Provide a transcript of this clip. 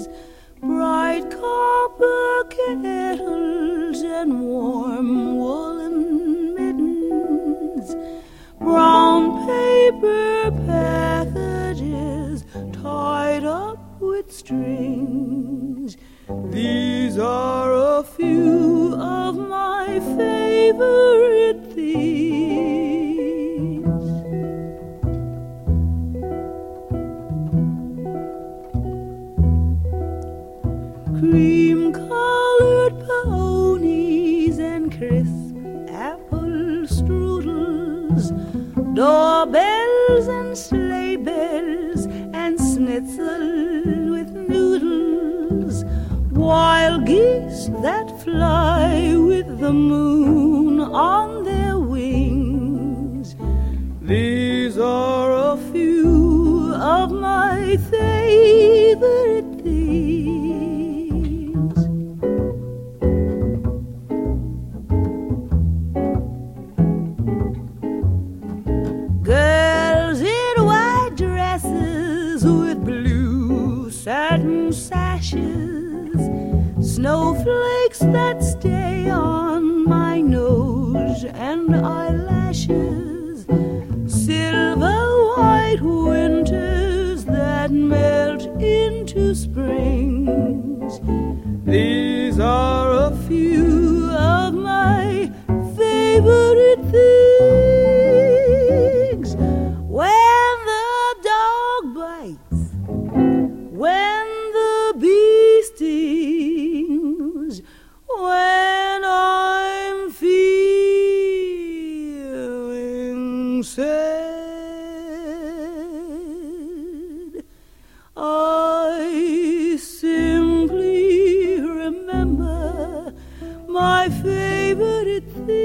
strings, bright copper kettles, and warm woolen mittens, brown paper packages tied up with strings. These are a few of my favorite things. Cream colored ponies and crisp apple strudels, doorbells and sleigh bells, and schnitzel with noodles, wild geese that fly with the moon on their wings. These are a few of my favorite sashes, snowflakes that stay on my nose and eyelashes, silver white winters that melt into springs. These are a few of my favorite things. When the dog bites, said, I simply remember my favorite thing.